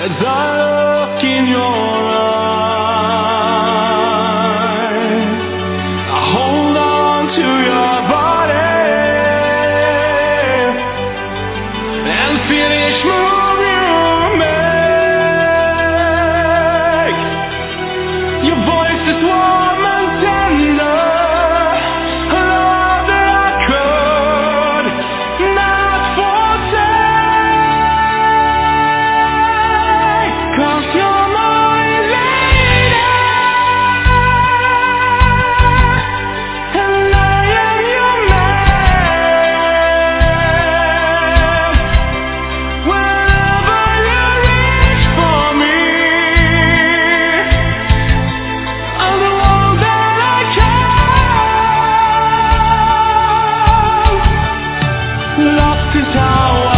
as I look in your is how